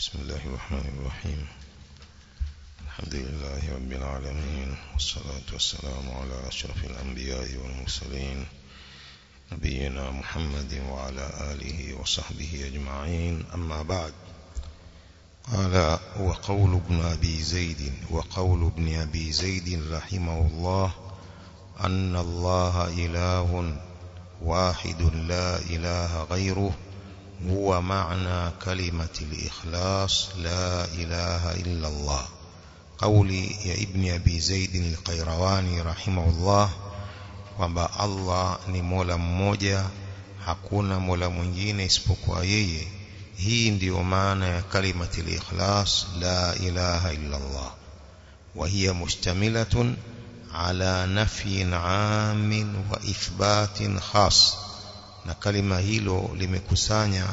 بسم الله الرحمن الرحيم. الحمد لله رب العالمين والصلاة والسلام على أشرف الأنبياء والمرسلين نبينا محمد وعلى آله وصحبه أجمعين. أما بعد قال وقول ابن أبي زيد وقول ابن أبي زيد رحمه الله أن الله إله واحد لا إله غيره هو معنى كلمة الإخلاص لا إله إلا الله. قولي يا ابن أبي زيد القيرواني رحمه الله وما الله نمولا موجة حقونا مولا مجين اسبقوا يي هي معنى كلمة الإخلاص لا إله إلا الله وهي مشتملة على نفي عام وإثبات خاص na kalima hilo limekusanya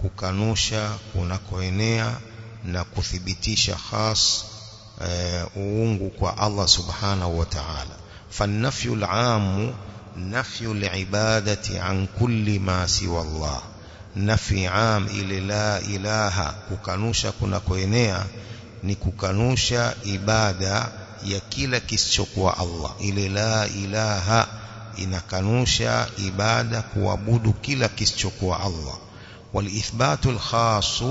kukanusha kunakoenea na kuthibitisha khas uungu kwa Allah subhanahu wa ta'ala فالنفي العام نفي العبادة عن كل ما سوى الله نفي عام إلى لا إله kukanusha kunakoenea ni kukanusha ibada ya kila kisichokuwa Allah ile la ilaha inakanusha ibada kuabudu kila kisichokuwa Allah والإثبات الخاص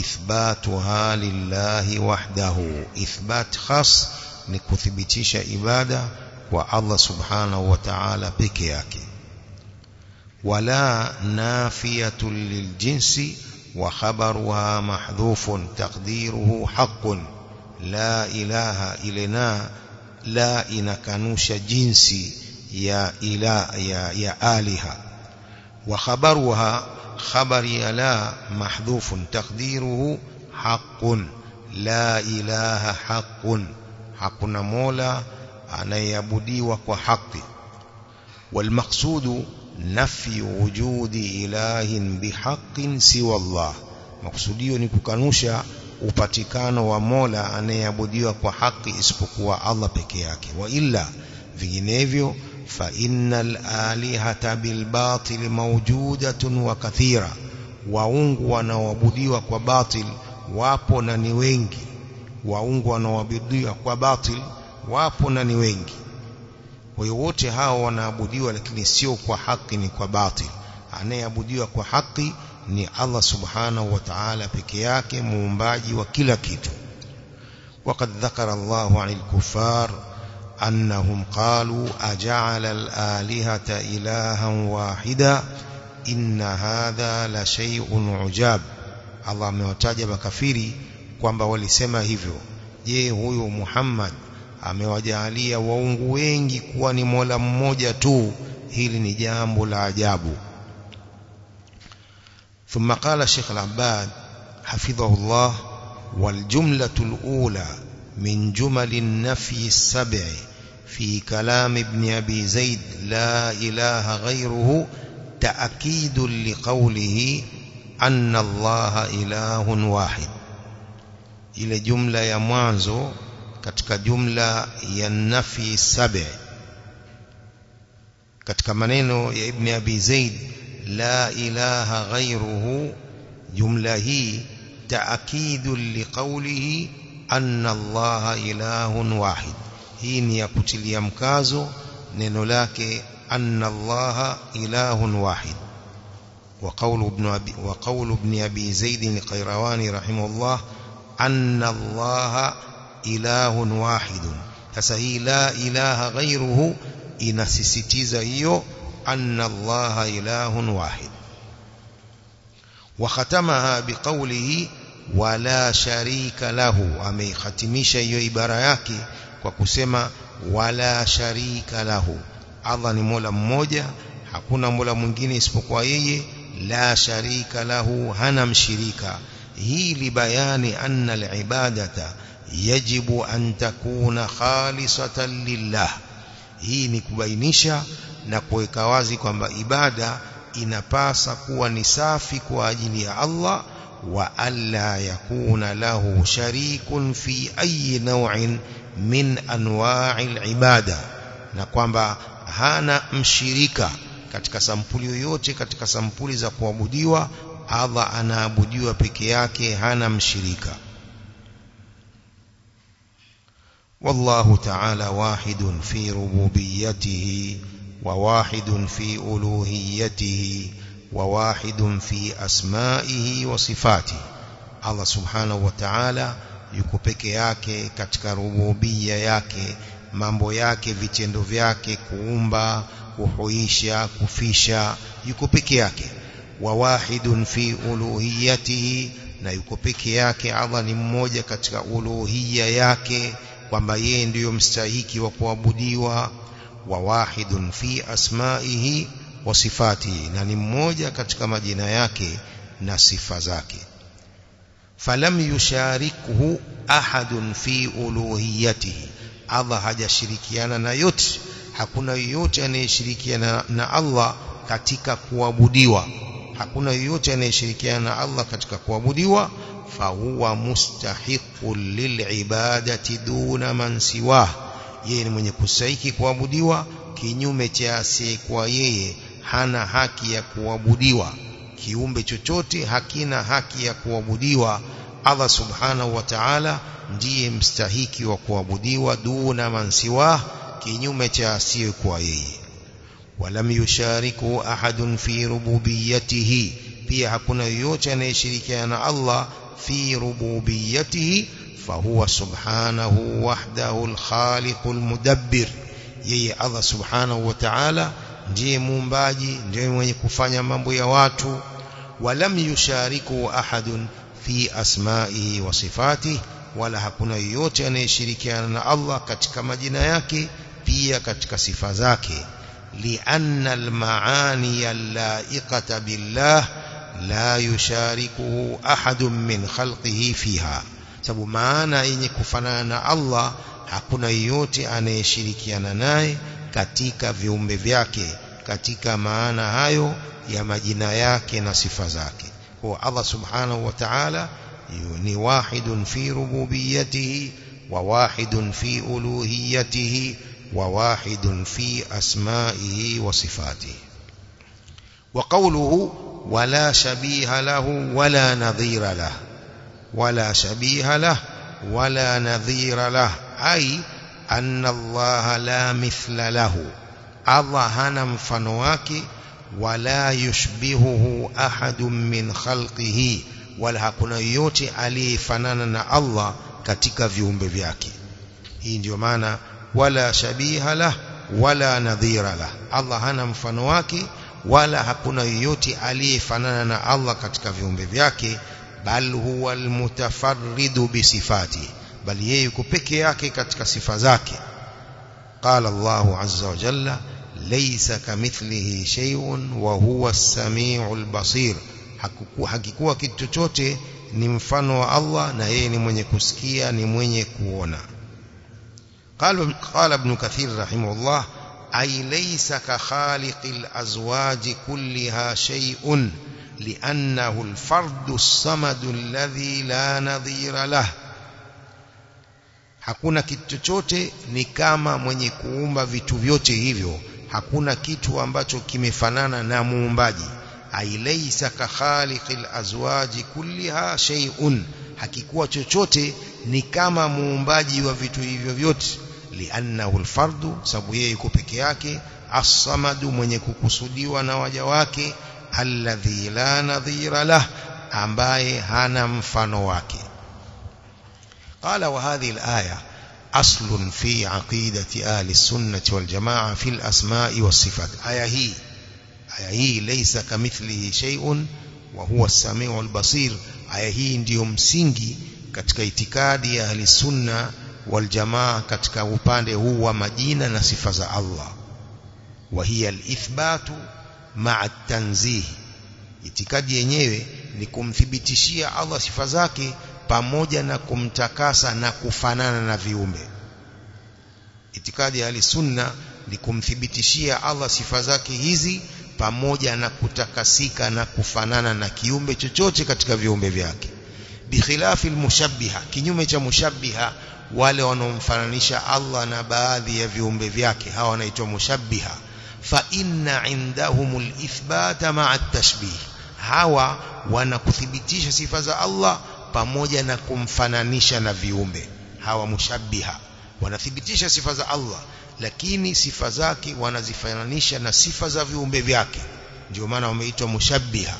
إثباتها لله وحده إثبات خاص ni kuthibitisha ibada kwa Allah subhanahu wa ta'ala peke yake wala nafiyatun liljinsi wa khabaruha mahdhufun taqdiruhu haqqun la يا إلى يا يا آلهة. وخبرها خبر لا محذوف تقديره حق لا إله حق. حق مولا أنا يبدي وكو حق. والمقصود نفي وجود إله بحق سوى الله. مقصود نكوكانوشا upatikano wa ومولا أنا kwa haki isipokuwa allah peke yake. وإلا illa vinginevyo na ni wengi waungu wanaoabudiwa kwa batil wapo na ni wengi kwa hiyo wote hao wanaabudiwa lakini sio kwa haki ni kwa batil anayeabudiwa kwa haki ni Allah subhanahu wa ta'ala peke yake muumbaji wa kila kitu وقد ذكر الله عن الكفار أنهم قالوا أجعل الآلهة إلها واحدا إن هذا لشيء عجاب الله amewataja makafiri kwamba walisema hivyo je huyu Muhammad amewajalia waungu wengi kuwa ni Mola mmoja tu hili ni jambo la ajabu ثم قال الشيخ العباد حفظه الله والجملة الأولى من جمل النفي السبع في كلام ابن أبي زيد لا إله غيره تأكيد لقوله أن الله إله واحد. إلى جملة يا معزو كتك جملة يا النفي السبع. كتك منينو يا ابن أبي زيد لا إله غيره جملة هي تأكيد لقوله أن الله إله واحد هين يقتل يمكاز ننلاك أن الله إله واحد وقول ابن أبي, وقول ابن أبي زيد القيروان رحمه الله أن الله إله واحد فسهي لا إله غيره إن سستيزيو أن الله إله واحد وختمها بقوله wala sharika lahu. Ameihatimisha hiyo ibara yake kwa kusema wala sharika lahu. Allah ni Mola mmoja hakuna Mola mwingine isipokuwa yeye. La sharika lahu hana mshirika. Hii libayani anna alibadata yajibu an takuna khalisatan lillah. Hii ni kubainisha na kuweka wazi kwamba ibada inapasa kuwa ni safi kwa ajili ya Allah alla yakuna lahu sharikun fi ayi naw'in min anwa'i alibada na kwamba hana mshirika katika sampuli yoyote katika sampuli za kuabudiwa Allah anaabudiwa peke yake hana mshirika والله تعالى واحد في ربوبيته وواحد في ألوهيته وواحد في أسمائه وصفاته الله سبحانه وتعالى yuko peke yake katika rububia yake mambo yake vitendo vyake kuumba kuhuisha kufisha yuko peke yake wa wahidun fi uluhiyatihi na yuko peke yake Allah ni mmoja katika uluhia yake kwamba yeye ndiyo mstahiki wa kuabudiwa wa wahidun fi asmaihi wa sifati na ni mmoja katika majina yake na sifa zake. Falam yusharikhu ahadun fi uluhiyatihi Allah hajashirikiana na yote. Hakuna yoyote anayeshirikiana na Allah katika kuabudiwa. Hakuna yoyote anayeshirikiana na Allah katika kuabudiwa. Fahuwa mustahiqun lilibadati duna man siwah. Yeye ni mwenye kustahiki kuabudiwa kinyume cha asiyekuwa yeye hana haki ya kuabudiwa kiumbe chochote hakina haki ya kuabudiwa Allah subhanahu wa ta'ala ndiye mstahiki wa kuabudiwa duna man siwah kinyume cha asiyekuwa yeye walam yushariku ahadun fi rububiyyatihi pia hakuna yoyote anayeshirikiana na Allah fi rububiyyatihi fahuwa subhanahu wahdahu alkhaliqul mudabbir yeye Allah subhanahu wa ta'ala ndiye muumbaji ndiye mwenye kufanya mambo ya watu walam yushariku ahadun fi asma'ihi wa sifatihi wala hakuna yoyote anayeshirikiana na Allah katika majina yake pia katika sifa zake lianna almaani allaiqata billah la yusharikuhu ahadun min khalqihi fiha sababu maana yenye kufanana na Allah hakuna yoyote anayeshirikiana naye katika viumbe vyake katika maana hayo ya majina yake na sifa zake kwa Allah subhanahu wa ta'ala ni wahidun fi rububiyyatihi wa wahidun fi uluhiyyatihi wa wahidun fi asma'ihi wa sifatihi wa qawluhu wala shabiha lahu wala nadhira lahu wala shabiha lahu wala nadhira lahu ai أن الله لا مثل له. الله أظهن فنواك ولا يشبهه أحد من خلقه. ولها كنا يوتي علي فنانا الله كتك في أمبيبياك إن معنى ولا شبيه له ولا نظير له. أظهن فنواك ولا هكنا يوتي علي فنانا الله كتك في أمبيبياك بل هو المتفرد بصفاته. بل ييكو بكي ياكي كتك صفزاكي قال الله عز وجل ليس كمثله شيء وهو السميع البصير حكيكوا كتوتوتي نمفنو الله نهي نمويني كسكيا نمويني كونا قال, قال ابن كثير رحمه الله أي ليس كخالق الأزواج كلها شيء لأنه الفرد الصمد الذي لا نظير له hakuna kitu chochote ni kama mwenye kuumba vitu vyote hivyo. Hakuna kitu ambacho kimefanana na muumbaji. Ailaisa ka khaliqil azwaji kulliha shay'un. Hakikuwa chochote ni kama muumbaji wa vitu hivyo vyote. Liannahu alfardu sababu yeye yuko peke yake. As-samadu mwenye kukusudiwa na waja wake. Alladhi la nadhira lah ambaye hana mfano wake قال وهذه الآية أصل في عقيدة آل السنة والجماعة في الأسماء والصفات آية هي آية هي ليس كمثله شيء وهو السميع البصير آية هي ndio msingi katika itikadi ya ahli sunna wal jamaa katika upande huu wa majina na sifa za Allah wa hiya al-ithbatu ma'a at-tanzih itikadi yenyewe ni kumthibitishia Allah sifa zake pamoja na kumtakasa na kufanana na viumbe. Itikadi ya sunna ni kumthibitishia Allah sifa zake hizi pamoja na kutakasika na kufanana na kiumbe chochote katika viumbe vyake. Bikhilafi almushabbiha kinyume cha mushabbiha wale wanaomfananisha Allah na baadhi ya viumbe vyake hawa wanaitwa mushabbiha. Fa inna indahum alithbata ma'a at-tashbih hawa wanakuthibitisha sifa za Allah pamoja na kumfananisha na viumbe hawa mushabbiha wanathibitisha sifa za Allah lakini sifa zake wanazifananisha na sifa za viumbe vyake ndio maana wameitwa mushabbiha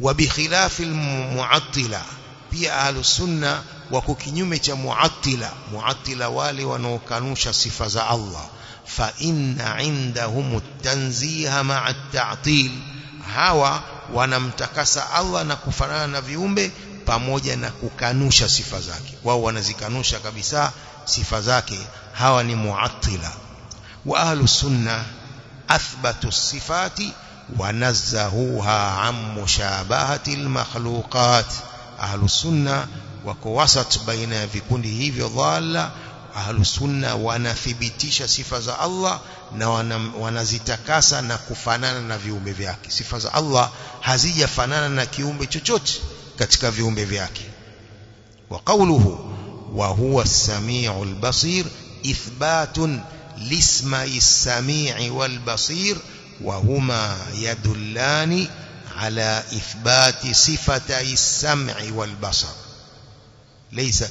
wa bikhilafi almu'attila pia ahlus sunna wako kinyume cha mu'attila mu'attila wale wanaokanusha sifa za Allah fa inna indahum at-tanziha ma'a at-ta'til hawa wanamtakasa Allah na kufanana na viumbe pamoja na kukanusha sifa zake. Wao wanazikanusha kabisa sifa zake. Hawa ni muatila wa ahlu sunna athbatu sifati wanazzahuha an mushabahati almakhluqat. Ahlu sunna wako wasat baina ya vikundi hivyo dhalla. Ahlu sunna wanathibitisha sifa za Allah na wanazitakasa na kufanana na viumbe vyake. Sifa za Allah hazijafanana na kiumbe chochote katika viumbe vyake wa qawluhu wa huwa as-sami'u al-basir ithbatun lisma'i as-sami'i wal-basir wa huma yadullani ala ithbati sifatay as-sam'i wal-basar laysa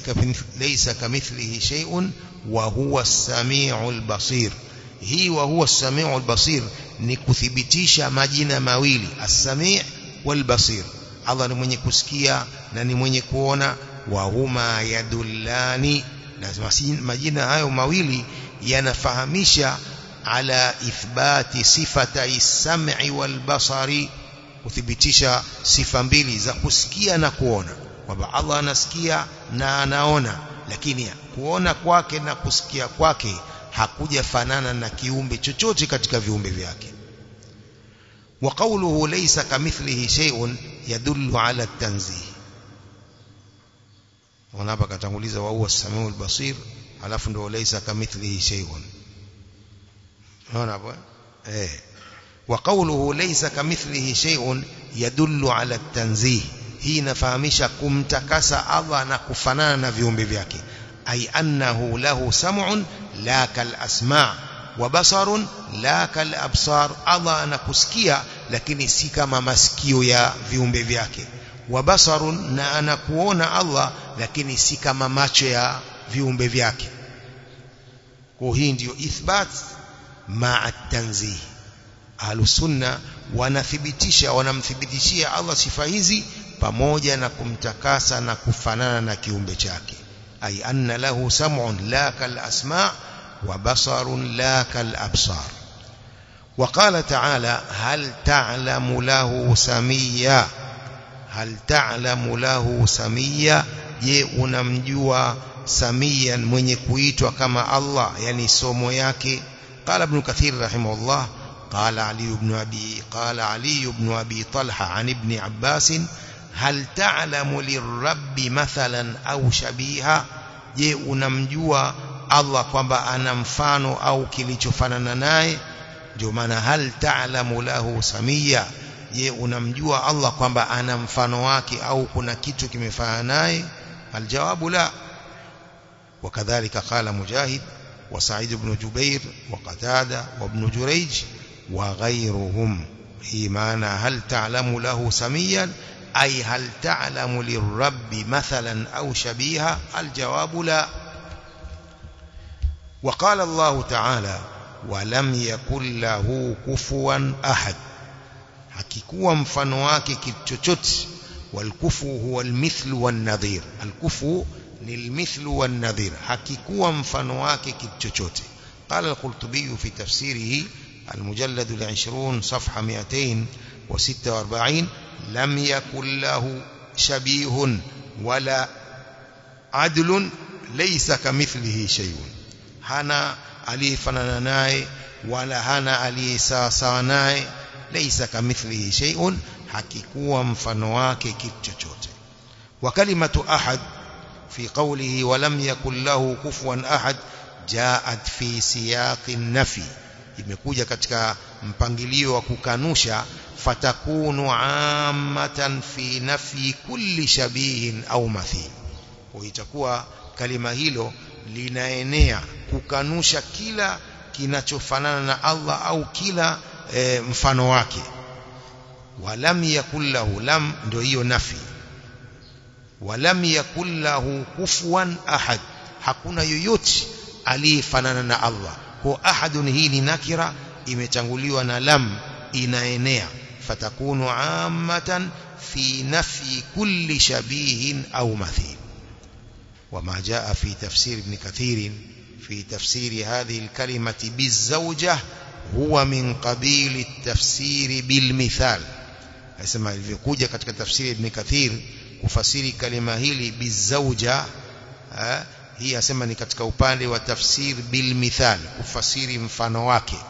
laysa kamithlihi shay'un wa huwa as-sami'u al-basir hii wa huwa as-sami'u al-basir ni kuthibitisha majina mawili as-sami' wal-basir Allah ni mwenye kusikia na ni mwenye kuona. Wa huma yadullani. Na majina hayo mawili yanafahamisha ala ithbati sifata sam'i wal basari kuthibitisha sifa mbili za kusikia na kuona. Kwamba Allah anasikia na anaona lakini kuona kwake na kusikia kwake hakuja fanana na kiumbe chochote katika viumbe vyake وقوله ليس كمثله شيء يدل على التنزيه. ونابا كتنغوليزا وهو السميع البصير على فندو ليس كمثله شيء. ونابا إيه. وقوله ليس كمثله شيء يدل على التنزيه. هي نفهمش كم تكاسا الله نكفنانا فيهم ببيعك. أي أنه له سمع لا كالأسماع. Absar Allah anakusikia lakini si kama masikio ya viumbe vyake wa basarun na anakuona Allah lakini si kama macho ya viumbe vyake kwa hii ndiyo ithbat ma'a tanzih ahlusunna wanathibitisha wanamthibitishia Allah sifa hizi pamoja na kumtakasa na kufanana na kiumbe chake ay anna lahu sam'un la kal asma' la kal absar وقال تعالى هل تعلم له سميا؟ هل تعلم له سميا؟ Je unamjua samian mwenye kuitwa kama Allah yani somo yake. قال ابن كثير رحمه الله قال علي بن ابي قال علي بن ابي طلحه عن ابن عباس هل تعلم للرب مثلا au shabiha? Je unamjua Allah kwamba ana mfano au kilichofanana naye ndio maana hal ta'lamu lahu samia je unamjua Allah kwamba ana mfano wake au kuna kitu kimefanana naye aljawabu la وكذلك قال مجاهد وسعيد بن جبير وقتادة وابن جريج وغيرهم هي معنى هل تعلم له سميا أي هل تعلم للرب مثلا أو شبيها الجواب لا وقال الله تعالى ولم يكن له كفوا أحد. حكيكوا مفنواك كتشوت والكفو هو المثل والنظير. الكفو للمثل والنظير. حكيكوا مفنواك كتشوت قال القرطبي في تفسيره المجلد العشرون صفحة 246 لم يكن له شبيه ولا عدل ليس كمثله شيء. Hana aliyefanana naye wala hana aliyesawasawa naye laysa kamithlihi shay'un hakikuwa mfano wake kitu chochote wa kalimatu ahad fi qawlihi wa lam yakul lahu kufuwan ahad jaat fi siyaqi nafi imekuja katika mpangilio wa kukanusha fatakunu ammatan fi nafi kulli shabihin au mathil kwa itakuwa kalima hilo linaenea kukanusha kila kinachofanana na Allah au kila e, mfano wake walam yakul lahu lam ndio hiyo nafi walam yakul lahu ahad hakuna yoyote aliyefanana na Allah kwa ahadun hii ni nakira imetanguliwa na lam inaenea fatakunu ammatan fi nafyi kulli shabihin au mathil وما جاء في تفسير ابن كثير في تفسير هذه الكلمة بالزوجة هو من قبيل التفسير بالمثال. اسمع الفقوجة كتك تفسير ابن كثير وفسير كلمة هيلي بالزوجة هي اسمع نكتك أباني وتفسير بالمثال وفسير مفانواكي.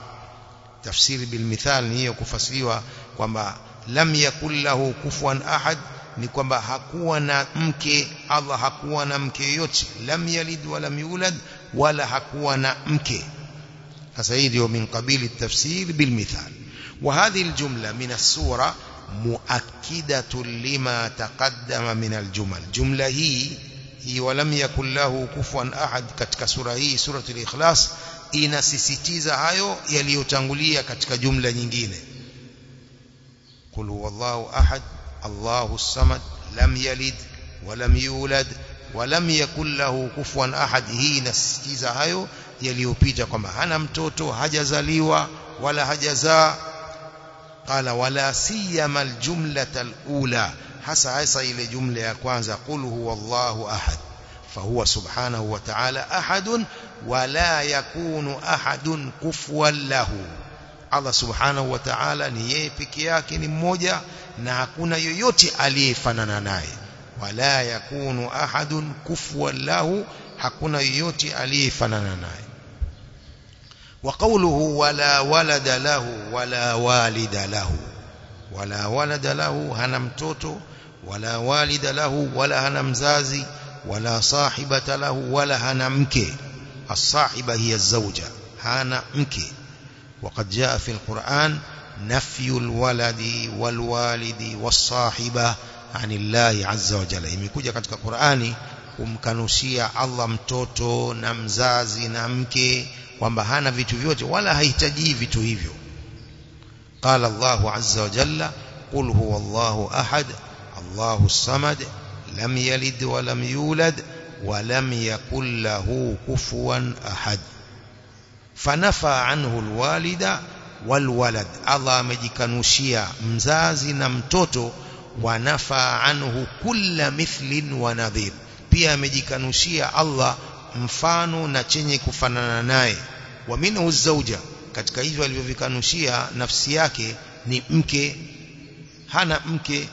تفسير بالمثال هي كفسيرها كما لم يكن له كفوا أحد نكما حكونا مكي الله هكونا مكي يوتي لم يلد ولم يولد ولا هكو نأمكي فسيدي من قبيل التفسير بالمثال. وهذه الجملة من السورة مؤكدة لما تقدم من الجمل. جملة هي, هي ولم يكن له كفوا أحد كتك سورة هي سورة الإخلاص. إن سيستيزا هايو يليتنغلية كتك جملة نجينة قل هو الله أحد الله الصمد لم يلد ولم يولد ولم يكن له كفوا احد hii inasisitiza hayo yaliyopita kwamba hana mtoto hajazaliwa wala hajazaa qala wala siyama aljumlata alula hasa hasa ile jumla ya kwanza qul huwallahu ahad فهو سبحانه وتعالى أحد ولا يكون أحد كفوا له Allah subhanahu wa ta'ala ni yeye peke yake ni mmoja na hakuna yoyote aliyefanana naye ولا يكون أحد كفوا له حقنا يوتي عليه فنانا وقوله ولا ولد له ولا والد له ولا ولد له هنم توتو ولا والد له ولا هنم زازي ولا صاحبة له ولا هنمكي الصاحبة هي الزوجة هنمكي وقد جاء في القرآن نفي الولد والوالد والصاحبة عن الله عز وجل imekuja katika Qur'ani kumkanushia Allah mtoto na mzazi na mke kwamba hana vitu vyote wala hahitaji vitu hivyo قال الله عز وجل قل هو الله أحد الله الصمد لم يلد ولم يولد ولم يكن له كفوا أحد فنفى عنه الوالد والولد الله mzazi na mtoto wanafa anhu kulla mithlin wa nadhir. Pia amejikanushia Allah mfano na chenye kufanana naye. Wa minhu zauja katika hivyo alivyovikanushia nafsi yake ni mke hana mke.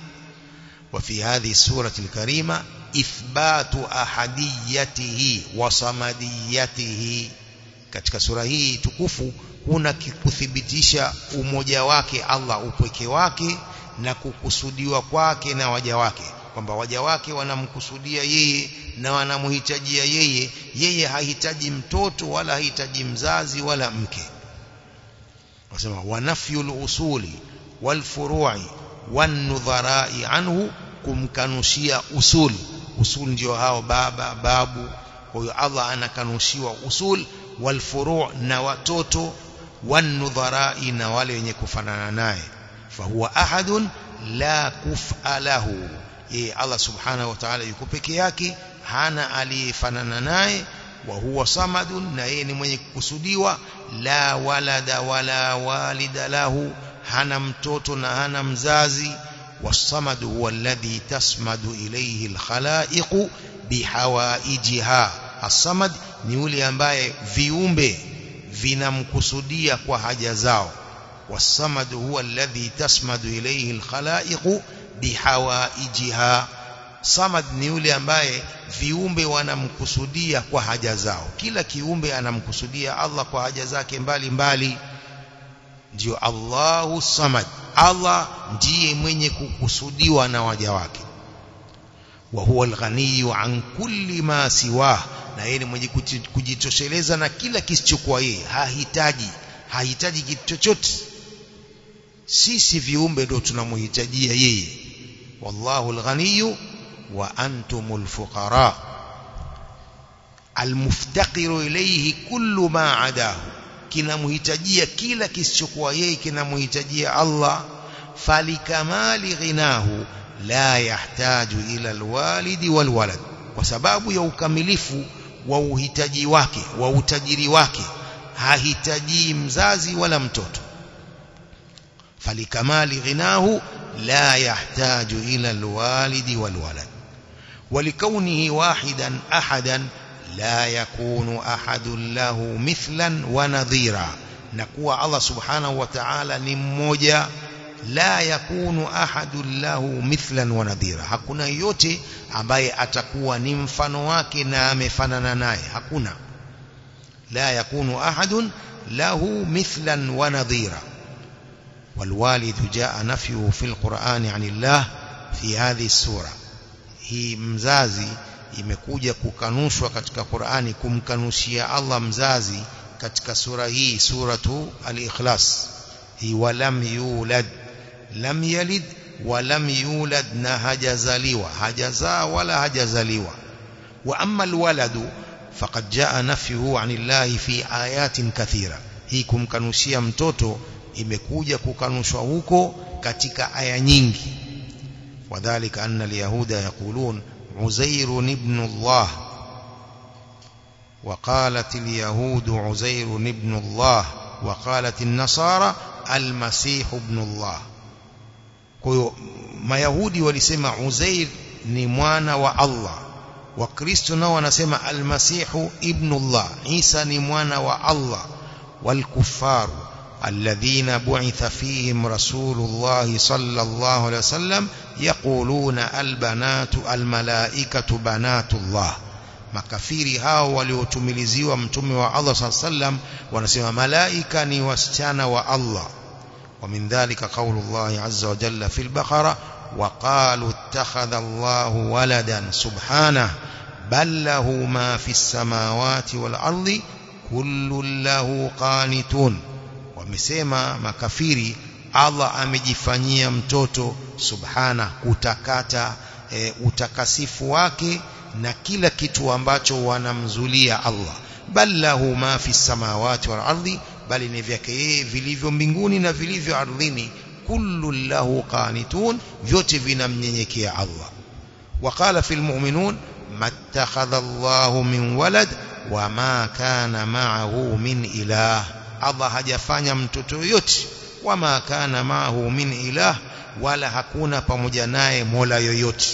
Wa fi hadhihi surati alkarima ithbatu ahadiyatihi wa samadiyatihi. Katika sura hii tukufu kuna kuthibitisha umoja wake Allah upweke wake na kukusudiwa kwake na waja wake kwamba waja wake wanamkusudia yeye na wanamhitajia yeye yeye hahitaji mtoto wala hahitaji mzazi wala mke wasema wanafyul usuli wal furu'i wan nudharai anhu kumkanushia usul usul ndio hao baba babu kwa hiyo anakanushiwa usul wal furu' na watoto wan nudharai na wale wenye kufanana naye فهو أحد لا كفء له إيه، الله سبحانه وتعالى يكبكيك حان علي فنناناي وهو صمد نعين من يكسدي لا ولد ولا والد له. حنم متوتنا حنم زازي والصمد هو الذي تسمد إليه الخلائق بحوائجها. الصمد نيولي أنباء فيومبي فينا مكسدية وحجزاو والصمد هو الذي تسمد إليه الخلائق بحوائجها samad ni yule ambaye viumbe wanamkusudia kwa haja zao kila kiumbe anamkusudia Allah kwa haja zake mbalimbali ndio Allahu samad Allah ndiye mwenye kukusudiwa na waja wake wa huwa alghaniyu an kulli ma siwa na yeye ni mwenye kujitosheleza na kila kisichokuwa yeye hahitaji hahitaji kitu chochote Sisi viumbe ndio tunamhitajia yeye wallahu alghaniyu wa antumul fuqara almuftaqiru ilayhi kullu ma adahu kinamhitajia kila kisichokuwa yeye kinamhitajia Allah falikamali ghinahu la yahtaju ila alwalidi walwalad kwa sababu ya ukamilifu wa uhitaji wake wa utajiri wake hahitaji mzazi wala mtoto فلكمال غناه لا يحتاج إلى الوالد والولد. ولكونه واحدا أحدا لا يكون أحد له مثلا ونظيرا. نقوى الله سبحانه وتعالى نموجا لا يكون أحد له مثلا ونظيرا. هكونا يوتي أباي أتقوى نمفنواك نام فنناناي هكونا لا يكون أحد له مثلا ونظيرا. والوالد جاء نفيه في القرآن عن الله في هذه السورة. هي مزازي يمكوجة كنوشوة كتك كقرآن كم كنوشية الله مزازي كتك سورة هي سورة الإخلاص هي ولم يولد لم يلد ولم يولد نهج زليوة هجزا ولا هجز ليوة وأما الولد فقد جاء نفيه عن الله في آيات كثيرة هي كم كنوشية متوتو imekuja kukanushwa huko katika aya nyingi. Wadhalika anna alyahuda yaqulun uzair ibn allah. وقالت اليهود عزير ابن الله وقالت النصارى المسيح ابن الله ما يهودي ولسما عزير نموانا وكريستو وكريستنا ونسما المسيح ابن الله عيسى نموانا الله والكفار alladhina bu'itha fihim rasulullah sallallahu alayhi wasallam yaquluna albanatu almalaikatu banatullah makafiri hao waliotumiliziwa mtume wa Allah sallam wanasema malaika ni wasichana wa Allah ومن ذلك قول الله عز وجل في البقرة وقالوا اتخذ الله ولدا سبحانه بل له ما في السماوات والأرض كل له قانتون ومسيما makafiri Allah amejifanyia mtoto subhana kutakata e, utakasifu wake na kila kitu ambacho wanamzulia Allah bal lahu ma fi samawati wal ardi bali ni vyake yeye vilivyo mbinguni na vilivyo ardhini kullu lahu qanitun vyote vinamnyenyekea Allah وقال في المؤمنون ما اتخذ الله من ولد وما كان معه من إله الله hajafanya mtoto yote wama kana maahu min ilah wala hakuna pamoja naye mola yoyote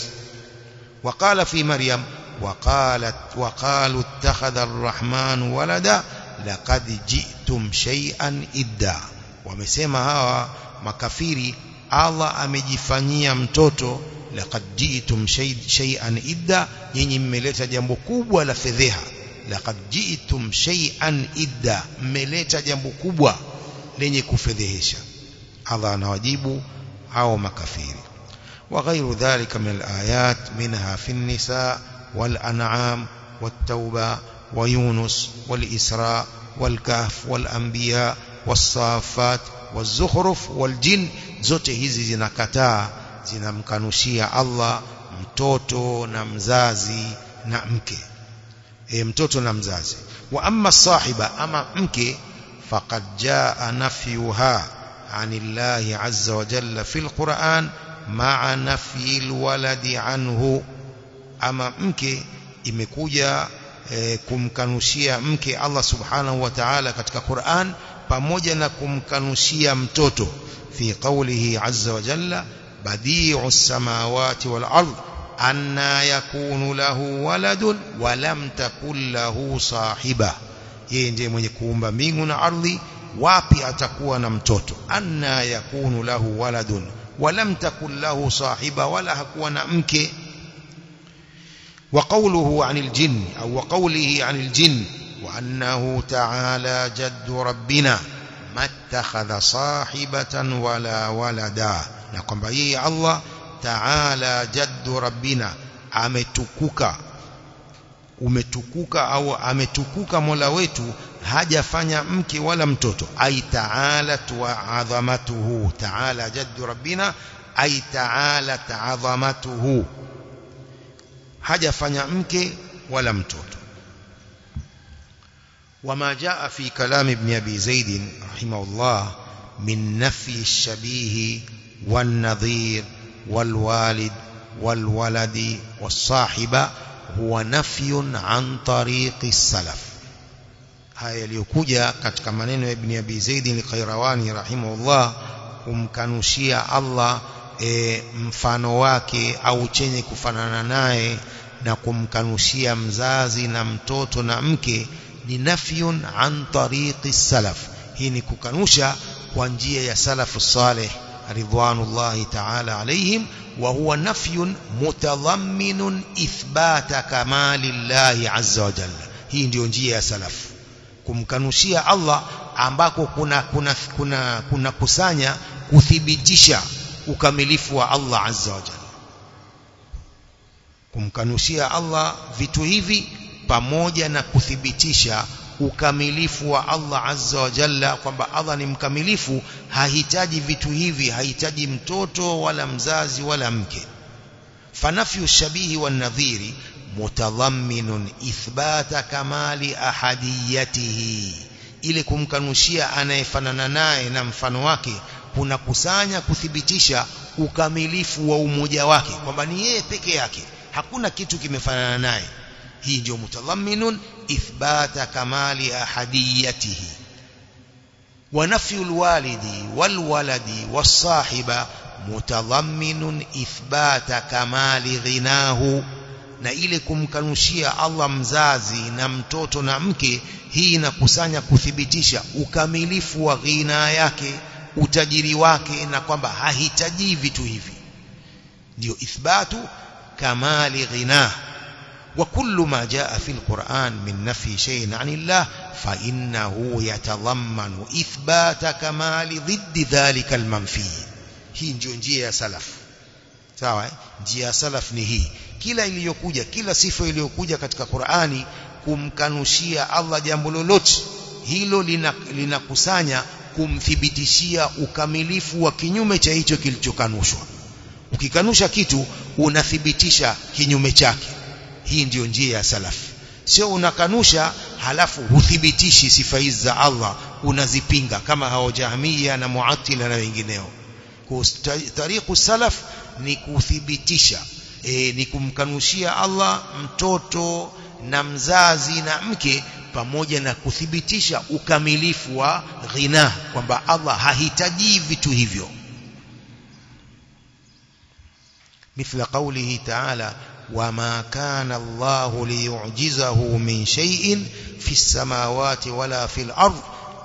وقال في مريم وقالت وقالوا اتخذ الرحمن ولدا laqad ji'tum shay'an idda wamesema hawa makafiri Allah amejifanyia mtoto laqad ji'tum shay'an idda nyinyi mmeleta jambo kubwa la fedheha laqad ji'tum shay'an idda mmeleta jambo kubwa lenye kufedhehesha Allah anawajibu hao makafiri وغير ذلك من الآيات منها في النساء والأنعام والتوبة ويونس والإسراء والكهف والأنبياء والصافات والزخرف والجن zote hizi zinakataa zinamkanushia Allah mtoto na mzazi na mke e, mtoto na mzazi wa amma sahiba ama mke faqad jaa nafyuha anillahi azza wa jalla fil Qur'an ma'a nafyi alwaladi anhu ama mke imekuja e, kumkanushia mke Allah subhanahu wa ta'ala katika Qur'an pamoja na kumkanushia mtoto fi qawlihi azza wa jalla badi'u samawati wal ard أنا يكون له ولد ولم تكن له صاحبة. ينجي من يكون بمينهن عرضي وابي أتكوى نمتوت أنا يكون له ولد ولم تكن له صاحبة ولا هكوى نمك وقوله عن الجن أو وقوله عن الجن وأنه تعالى جد ربنا ما اتخذ صاحبة ولا ولدا نقوم بأيه الله تعالى جد ربنا ametukuka umetukuka au ametukuka Mola wetu hajafanya mke wala mtoto ai taala wa adhamatuhu taala jaddu rabbina ai taala ta'azamatuhu hajafanya mke wala mtoto وما جاء في كلام ابن أبي زيد رحمه الله من نفي الشبيه والنظير والوالد والولد والصاحب هو نفي عن طريق السلف haya yaliyokuja katika maneno ya Ibn Abi Zaid al-Qayrawani rahimahullah kumkanushia Allah e, mfano wake au chenye kufanana naye na kumkanushia mzazi na mtoto na mke ni nafyun an tariqi salaf hii ni kukanusha kwa njia ya salafu salih ta'ala alaihim wa huwa nafyun mutadhamminun ithbata kamali llahi azza wa jalla hii ndiyo njia ya salafu kumkanushia Allah ambako kuna kuna kuna kuna kusanya kuthibitisha ukamilifu wa Allah azza wa jalla kumkanushia Allah vitu hivi pamoja na kuthibitisha ukamilifu wa Allah azza wa jalla kwamba Allah ni mkamilifu hahitaji vitu hivi hahitaji mtoto wala mzazi wala mke. Fanafyu shabihi wan nadhiri mutadhamminun ithbata kamali ahadiyatihi. Ili kumkanushia anayefanana naye na mfano wake kuna kusanya kuthibitisha ukamilifu wa umoja wake kwamba ni yeye peke yake hakuna kitu kimefanana naye. Hii ndio mutadhamminun wasahiba mutadhamminun ithbata kamali ghinahu na ile kumkanushia Allah mzazi na mtoto na mke hii inakusanya kuthibitisha ukamilifu wa ghina yake utajiri wake na kwamba hahitaji vitu hivi ndio ithbatu kamali ghina وكل ما جاء في القرآن من نفي شيء عن الله فإنه يتضمن إثبات كمال ضد ذلك المنفي hii ndio njia ya salaf sawa njia ya salaf ni hii kila iliyokuja kila sifa iliyokuja katika Qur'ani kumkanushia Allah jambo lolote hilo linakusanya lina kumthibitishia ukamilifu wa kinyume cha hicho kilichokanushwa ukikanusha kitu unathibitisha kinyume chake hii ndiyo njia ya salaf. Sio unakanusha halafu huthibitishi sifa hizi za Allah unazipinga kama hao na muatila na wengineo. Tariqu salaf ni kuthibitisha e, ni kumkanushia Allah mtoto na mzazi na mke pamoja na kuthibitisha ukamilifu wa ghina kwamba Allah hahitaji vitu hivyo. Mithla qawlihi ta'ala وما كان الله ليعجزه من شيء في السماوات ولا في الأرض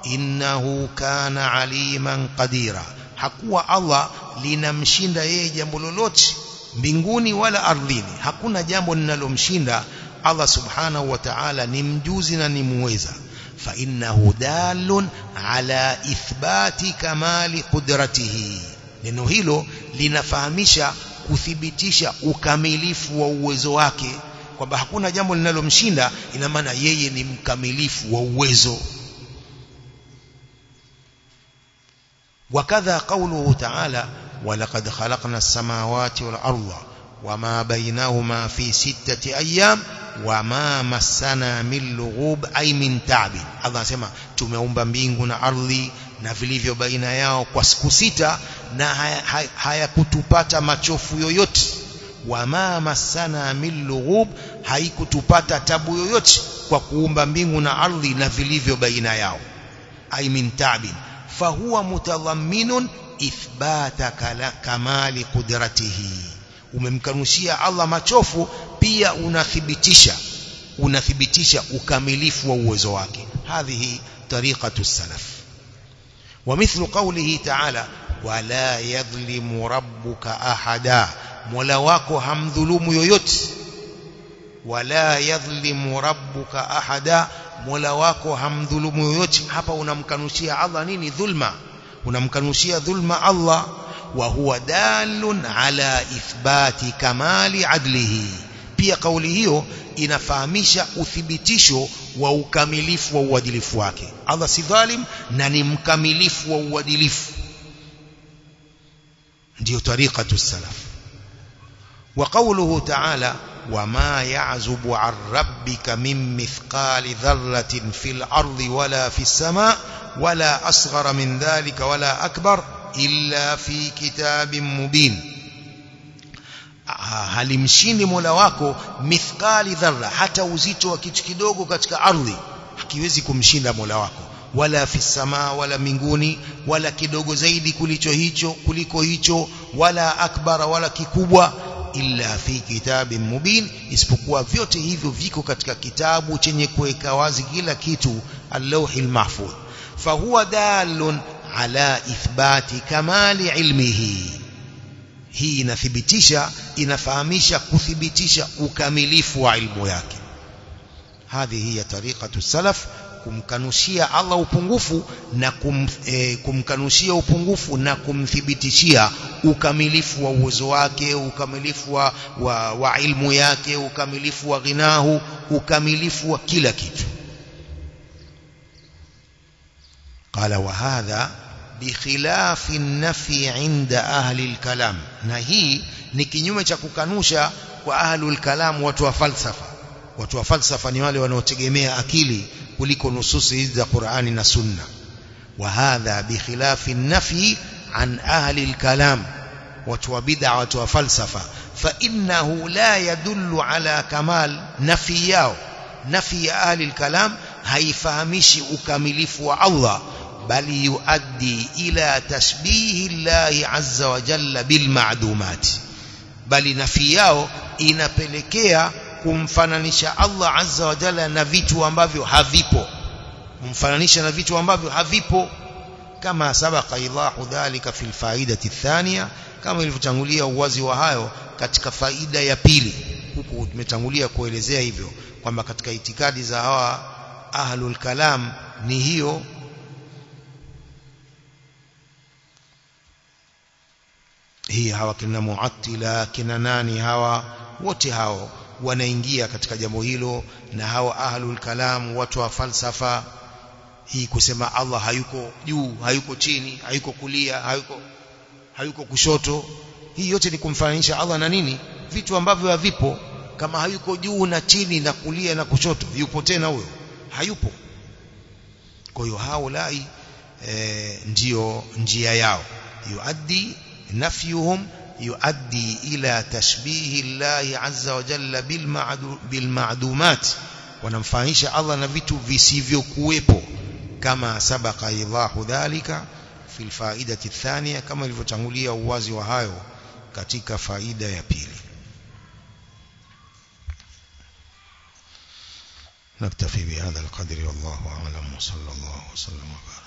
إنه كان عليما قديرا. حقو الله لنمشند يجنب للوت بنغوني ولا أرضيني حقونا جنب لنمشند الله سبحانه وتعالى نمجوزنا نمويزا فإنه دال على إثبات كمال قدرته لنهيله لنفهمش kuthibitisha ukamilifu wa uwezo wake kwamba hakuna jambo linalomshinda ina maana yeye ni mkamilifu wa uwezo وكذا قوله تعالى ولقد خلقنا السماوات والأرض وما بينهما في ستة أيام وما مسنا من لغوب أي من تعب الله سمع tumeumba mbingu na ardhi na vilivyo baina yao kwa siku sita na hayakutupata haya machofu yoyote. Wama masana min lughub haikutupata tabu yoyote kwa kuumba mbingu na ardhi na vilivyo baina yao. Ay min ta'bin fahuwa mutadhamminun ithbata kamali qudratihi. Umemkanushia Allah machofu pia unathibitisha unathibitisha ukamilifu wa uwezo wake. Hadhihi tariqatu salaf ومثل قوله تعالى ولا يظلم ربك أحدا ملواك هم ظلوم يوت ولا يظلم ربك أحدا ملواك هم ظلوم يوت حبا ونمكنشي الله نيني ظلم ونمكنشي ظلم الله وهو دال على إثبات كمال عدله. Pia kauli hiyo inafahamisha uthibitisho wa ukamilifu wa uadilifu wake Allah si dhalim na ni mkamilifu wa uadilifu ndio tariqatu salaf wa qawluhu ta'ala وما يعزب عن ربك من مثقال ذرة في الأرض ولا في السماء ولا أصغر من ذلك ولا أكبر illa fi kitabin mubin halimshindi Mola wako mithqali dharra hata uzito wa kitu kidogo katika ardhi hakiwezi kumshinda Mola wako. Wala fi samaa wala mbinguni wala kidogo zaidi kulicho hicho kuliko hicho wala akbara wala kikubwa illa fi kitabin mubin isipokuwa vyote hivyo viko katika kitabu chenye kuweka wazi kila kitu al-lawhil mahfuz. Fahuwa dalun ala ithbati kamali ilmihi hii inathibitisha inafahamisha kuthibitisha ukamilifu wa ilmu yake hadhi hiya tariqatu salaf kumkanushia Allah upungufu na kum, e, kumkanushia upungufu na kumthibitishia ukamilifu wa uwezo wake ukamilifu wa, wa, wa ilmu yake ukamilifu wa ghinahu ukamilifu wa kila kitu قال وهذا بخلاف النفي عند أهل الكلام. نهي نكينيوم تشكوكانوشا وأهل الكلام واتوا فلسفة واتوا فلسفة نيوالي ونوتجميع أكيلي كليكو نصوص إذا قرآن نسنة وهذا بخلاف النفي عن أهل الكلام واتوا بدع واتوا فلسفة فإنه لا يدل على كمال نفياه نفي أهل الكلام هاي فهمشي أكملف وعوضى bali yuaddi ila tashbihi llahi azza wa jalla bil ma'dumat. Bali nafi yao inapelekea kumfananisha Allah azza wa jalla na vitu ambavyo havipo. Kumfananisha na vitu ambavyo havipo. Kama sabaka idahu dhalika fil faidati thania kama ilivyotangulia uwazi wa hayo katika faida ya pili. Huku tumetangulia kuelezea hivyo kwamba katika itikadi za hawa ahlul kalam ni hiyo hii hawa kina muattila kina nani hawa? Wote hao wanaingia katika jambo hilo na hawa ahlul kalam watu wa falsafa. Hii kusema Allah hayuko juu hayuko chini hayuko kulia hayuko hayuko kushoto. Hii yote ni kumfananisha Allah na nini? Vitu ambavyo havipo. Kama hayuko juu na chini na kulia na kushoto yupo tena huyo? Hayupo. Kwa hiyo haulai e, ndio njia yao. Yuaddi nafyuhum يؤدي إلى تشبيه الله عز وجل بالمعدومات. ونمفاهيش الله نفيت visivyo kuwepo كما سبق إيضاح ذلك في الفائدة الثانية كما wa hayo katika faida ya pili نكتفي بهذا القدر والله أعلم وصلى الله وسلم وبارك.